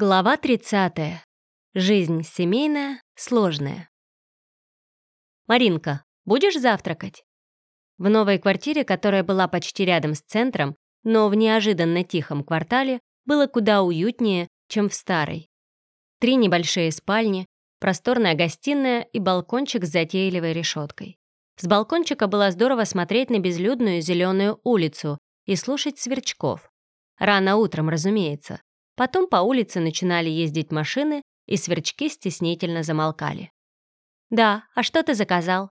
Глава 30. Жизнь семейная, сложная. «Маринка, будешь завтракать?» В новой квартире, которая была почти рядом с центром, но в неожиданно тихом квартале, было куда уютнее, чем в старой. Три небольшие спальни, просторная гостиная и балкончик с затейливой решеткой. С балкончика было здорово смотреть на безлюдную зеленую улицу и слушать сверчков. Рано утром, разумеется. Потом по улице начинали ездить машины, и сверчки стеснительно замолкали. «Да, а что ты заказал?»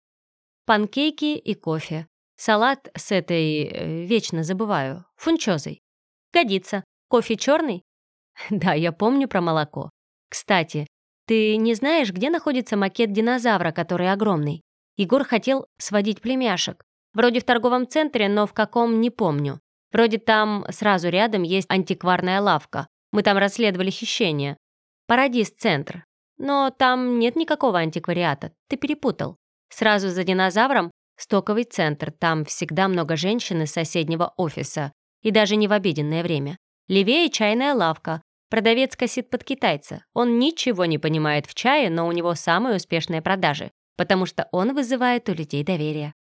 «Панкейки и кофе. Салат с этой... Э, вечно забываю. Фунчозой. Годится. Кофе черный?» «Да, я помню про молоко. Кстати, ты не знаешь, где находится макет динозавра, который огромный? Егор хотел сводить племяшек. Вроде в торговом центре, но в каком не помню. Вроде там сразу рядом есть антикварная лавка. Мы там расследовали хищение. Парадис-центр. Но там нет никакого антиквариата. Ты перепутал. Сразу за динозавром стоковый центр. Там всегда много женщин из соседнего офиса. И даже не в обеденное время. Левее чайная лавка. Продавец косит под китайца. Он ничего не понимает в чае, но у него самые успешные продажи, потому что он вызывает у людей доверие.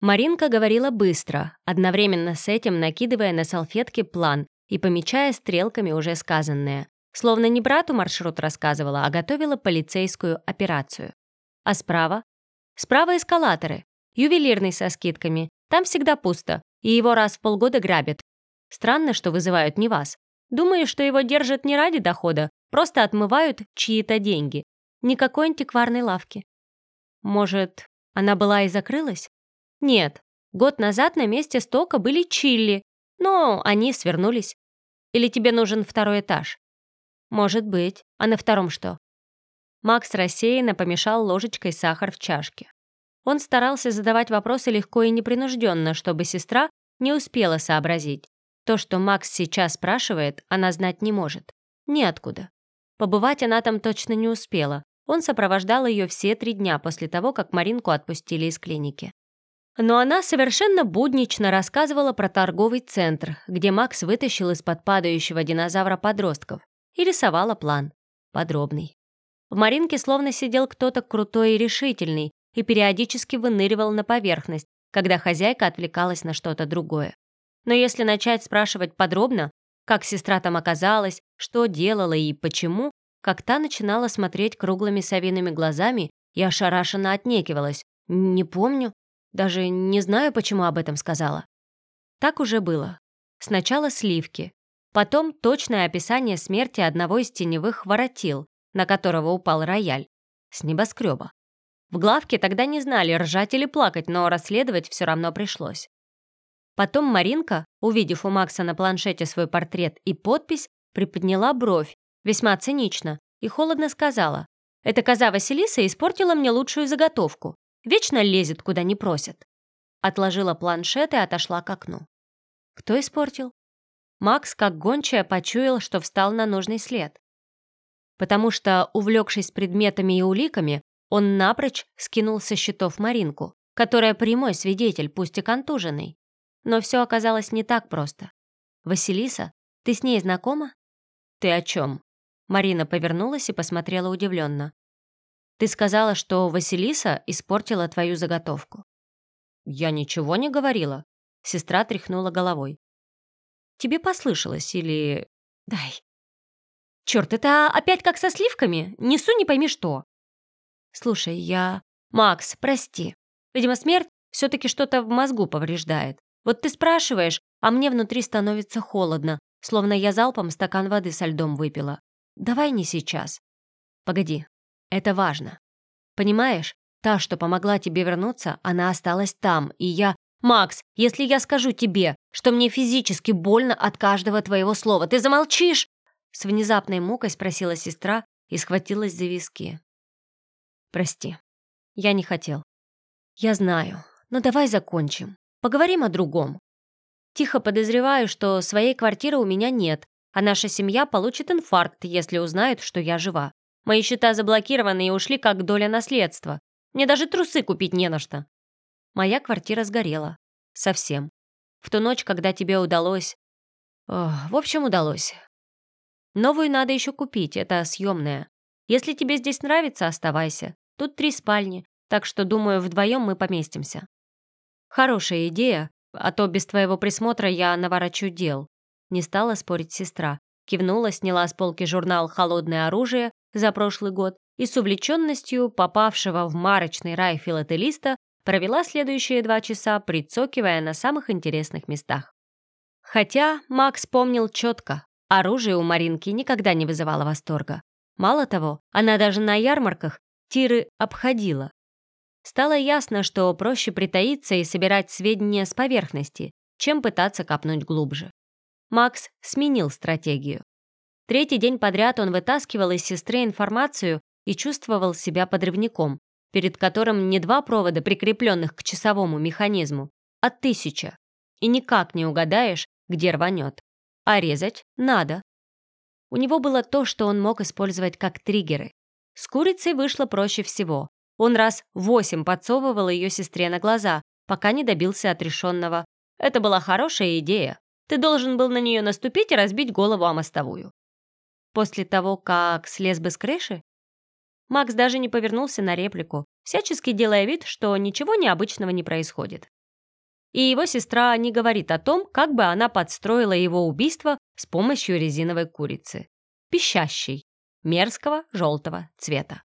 Маринка говорила быстро, одновременно с этим накидывая на салфетки план, и помечая стрелками уже сказанное. Словно не брату маршрут рассказывала, а готовила полицейскую операцию. А справа? Справа эскалаторы. Ювелирный со скидками. Там всегда пусто, и его раз в полгода грабят. Странно, что вызывают не вас. Думаю, что его держат не ради дохода, просто отмывают чьи-то деньги. Никакой антикварной лавки. Может, она была и закрылась? Нет. Год назад на месте стока были чилли, но они свернулись. Или тебе нужен второй этаж?» «Может быть. А на втором что?» Макс рассеянно помешал ложечкой сахар в чашке. Он старался задавать вопросы легко и непринужденно, чтобы сестра не успела сообразить. То, что Макс сейчас спрашивает, она знать не может. Ниоткуда. Побывать она там точно не успела. Он сопровождал ее все три дня после того, как Маринку отпустили из клиники. Но она совершенно буднично рассказывала про торговый центр, где Макс вытащил из-под падающего динозавра подростков, и рисовала план. Подробный. В Маринке словно сидел кто-то крутой и решительный и периодически выныривал на поверхность, когда хозяйка отвлекалась на что-то другое. Но если начать спрашивать подробно, как сестра там оказалась, что делала и почему, как та начинала смотреть круглыми совиными глазами и ошарашенно отнекивалась. «Не помню, даже не знаю, почему об этом сказала. Так уже было. Сначала сливки, потом точное описание смерти одного из теневых воротил, на которого упал рояль, с небоскреба. В главке тогда не знали, ржать или плакать, но расследовать все равно пришлось. Потом Маринка, увидев у Макса на планшете свой портрет и подпись, приподняла бровь, весьма цинично, и холодно сказала, «Эта коза Василиса испортила мне лучшую заготовку. Вечно лезет, куда не просят. Отложила планшет и отошла к окну. Кто испортил? Макс, как гончая, почуял, что встал на нужный след. Потому что, увлекшись предметами и уликами, он напрочь скинул со счетов Маринку, которая прямой свидетель, пусть и контуженный. Но все оказалось не так просто. «Василиса, ты с ней знакома?» «Ты о чем?» Марина повернулась и посмотрела удивленно. Ты сказала, что Василиса испортила твою заготовку». «Я ничего не говорила», — сестра тряхнула головой. «Тебе послышалось или...» «Дай». «Черт, это опять как со сливками? Несу не пойми что». «Слушай, я...» «Макс, прости. Видимо, смерть все-таки что-то в мозгу повреждает. Вот ты спрашиваешь, а мне внутри становится холодно, словно я залпом стакан воды со льдом выпила. Давай не сейчас. Погоди, это важно. Понимаешь, та, что помогла тебе вернуться, она осталась там, и я... Макс, если я скажу тебе, что мне физически больно от каждого твоего слова, ты замолчишь?» С внезапной мукой спросила сестра и схватилась за виски. «Прости, я не хотел. Я знаю, но давай закончим. Поговорим о другом. Тихо подозреваю, что своей квартиры у меня нет, а наша семья получит инфаркт, если узнают, что я жива. Мои счета заблокированы и ушли как доля наследства. Мне даже трусы купить не на что. Моя квартира сгорела. Совсем. В ту ночь, когда тебе удалось... Ох, в общем, удалось. Новую надо еще купить, это съемная. Если тебе здесь нравится, оставайся. Тут три спальни, так что, думаю, вдвоем мы поместимся». «Хорошая идея, а то без твоего присмотра я наворочу дел», не стала спорить сестра. Кивнула, сняла с полки журнал «Холодное оружие» за прошлый год и с увлеченностью попавшего в марочный рай филателиста провела следующие два часа, прицокивая на самых интересных местах. Хотя Макс помнил четко, оружие у Маринки никогда не вызывало восторга. Мало того, она даже на ярмарках тиры обходила. Стало ясно, что проще притаиться и собирать сведения с поверхности, чем пытаться копнуть глубже. Макс сменил стратегию. Третий день подряд он вытаскивал из сестры информацию и чувствовал себя подрывником, перед которым не два провода, прикрепленных к часовому механизму, а тысяча. И никак не угадаешь, где рванет. А резать надо. У него было то, что он мог использовать как триггеры. С курицей вышло проще всего. Он раз восемь подсовывал ее сестре на глаза, пока не добился отрешенного. Это была хорошая идея. Ты должен был на нее наступить и разбить голову о мостовую. После того, как слез бы с крыши, Макс даже не повернулся на реплику, всячески делая вид, что ничего необычного не происходит. И его сестра не говорит о том, как бы она подстроила его убийство с помощью резиновой курицы. Пищащей, мерзкого желтого цвета.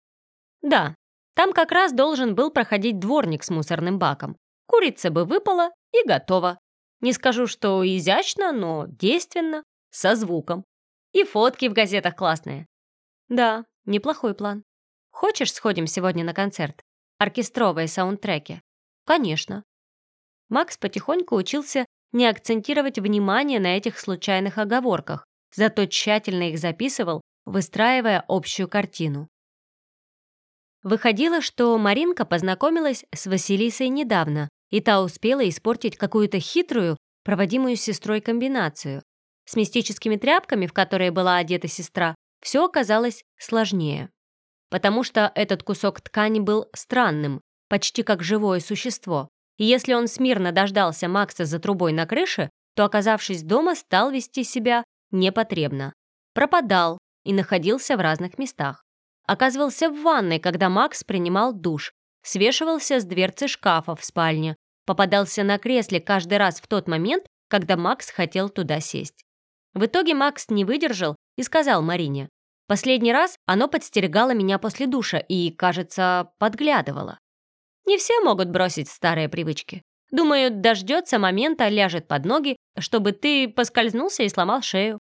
Да, там как раз должен был проходить дворник с мусорным баком. Курица бы выпала и готова. Не скажу, что изящно, но действенно, со звуком. И фотки в газетах классные. Да, неплохой план. Хочешь, сходим сегодня на концерт? Оркестровые саундтреки? Конечно. Макс потихоньку учился не акцентировать внимание на этих случайных оговорках, зато тщательно их записывал, выстраивая общую картину. Выходило, что Маринка познакомилась с Василисой недавно, и та успела испортить какую-то хитрую, проводимую сестрой комбинацию. С мистическими тряпками, в которые была одета сестра, все оказалось сложнее потому что этот кусок ткани был странным, почти как живое существо. И если он смирно дождался Макса за трубой на крыше, то, оказавшись дома, стал вести себя непотребно. Пропадал и находился в разных местах. Оказывался в ванной, когда Макс принимал душ, свешивался с дверцы шкафа в спальне, попадался на кресле каждый раз в тот момент, когда Макс хотел туда сесть. В итоге Макс не выдержал и сказал Марине, Последний раз оно подстерегало меня после душа и, кажется, подглядывало. Не все могут бросить старые привычки. Думаю, дождется момента, ляжет под ноги, чтобы ты поскользнулся и сломал шею.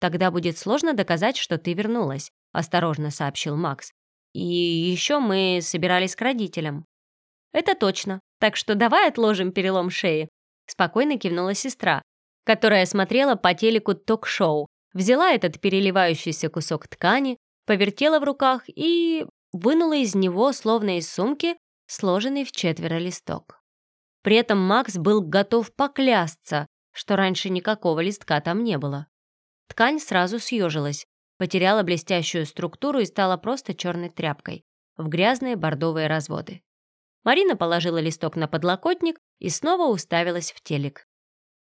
Тогда будет сложно доказать, что ты вернулась, осторожно сообщил Макс. И еще мы собирались к родителям. Это точно. Так что давай отложим перелом шеи. Спокойно кивнула сестра, которая смотрела по телеку ток-шоу, взяла этот переливающийся кусок ткани, повертела в руках и вынула из него, словно из сумки, сложенный в четверо листок. При этом Макс был готов поклясться, что раньше никакого листка там не было. Ткань сразу съежилась, потеряла блестящую структуру и стала просто черной тряпкой в грязные бордовые разводы. Марина положила листок на подлокотник и снова уставилась в телек.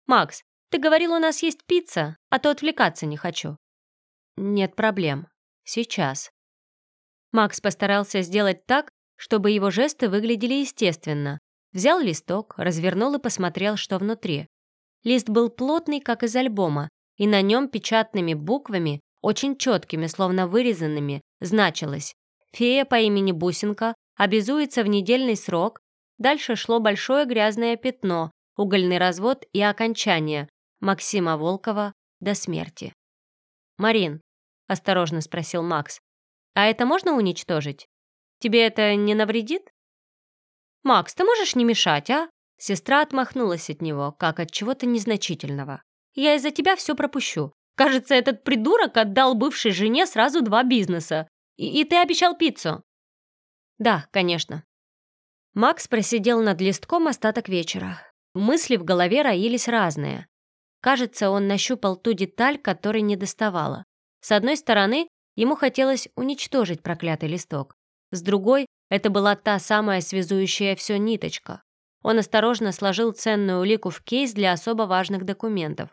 «Макс, ты говорил, у нас есть пицца, а то отвлекаться не хочу». «Нет проблем. Сейчас». Макс постарался сделать так, чтобы его жесты выглядели естественно. Взял листок, развернул и посмотрел, что внутри. Лист был плотный, как из альбома, и на нем печатными буквами, очень четкими, словно вырезанными, значилось «Фея по имени Бусинка обязуется в недельный срок». Дальше шло большое грязное пятно, угольный развод и окончание, Максима Волкова до смерти. «Марин», — осторожно спросил Макс, «а это можно уничтожить? Тебе это не навредит?» «Макс, ты можешь не мешать, а?» Сестра отмахнулась от него, как от чего-то незначительного. «Я из-за тебя все пропущу. Кажется, этот придурок отдал бывшей жене сразу два бизнеса. И, и ты обещал пиццу». «Да, конечно». Макс просидел над листком остаток вечера. Мысли в голове роились разные. Кажется, он нащупал ту деталь, которой не доставало. С одной стороны, ему хотелось уничтожить проклятый листок. С другой, это была та самая связующая все ниточка. Он осторожно сложил ценную улику в кейс для особо важных документов.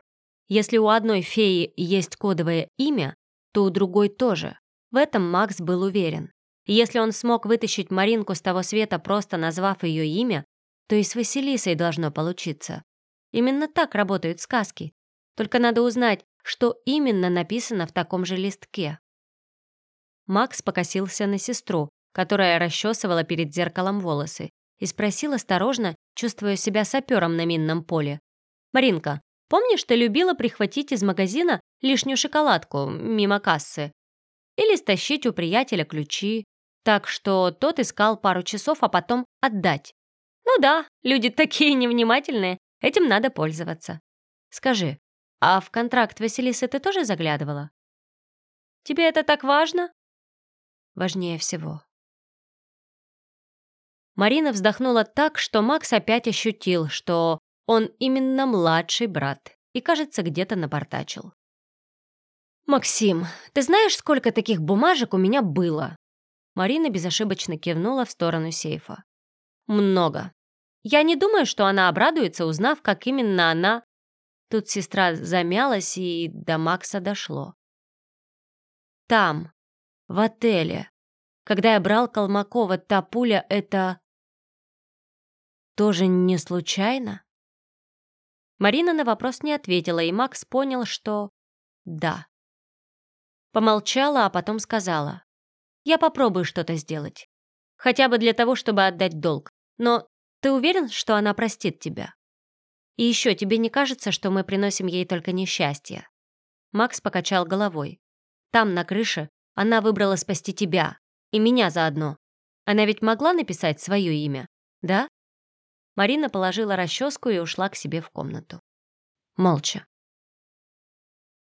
Если у одной феи есть кодовое имя, то у другой тоже. В этом Макс был уверен. если он смог вытащить Маринку с того света, просто назвав ее имя, то и с Василисой должно получиться. Именно так работают сказки. Только надо узнать, что именно написано в таком же листке. Макс покосился на сестру, которая расчесывала перед зеркалом волосы, и спросил осторожно, чувствуя себя сапером на минном поле. «Маринка, помнишь, ты любила прихватить из магазина лишнюю шоколадку мимо кассы? Или стащить у приятеля ключи, так что тот искал пару часов, а потом отдать? Ну да, люди такие невнимательные, этим надо пользоваться. Скажи, а в контракт Василисы ты тоже заглядывала? Тебе это так важно? Важнее всего. Марина вздохнула так, что Макс опять ощутил, что он именно младший брат и, кажется, где-то напортачил. «Максим, ты знаешь, сколько таких бумажек у меня было?» Марина безошибочно кивнула в сторону сейфа. «Много. Я не думаю, что она обрадуется, узнав, как именно она...» Тут сестра замялась, и до Макса дошло. «Там, в отеле, когда я брал Колмакова, та пуля — это...» тоже не случайно?» Марина на вопрос не ответила, и Макс понял, что «да». Помолчала, а потом сказала «Я попробую что-то сделать. Хотя бы для того, чтобы отдать долг. Но ты уверен, что она простит тебя? И еще тебе не кажется, что мы приносим ей только несчастье?» Макс покачал головой. «Там, на крыше, она выбрала спасти тебя. И меня заодно. Она ведь могла написать свое имя, да?» Марина положила расческу и ушла к себе в комнату. Молча.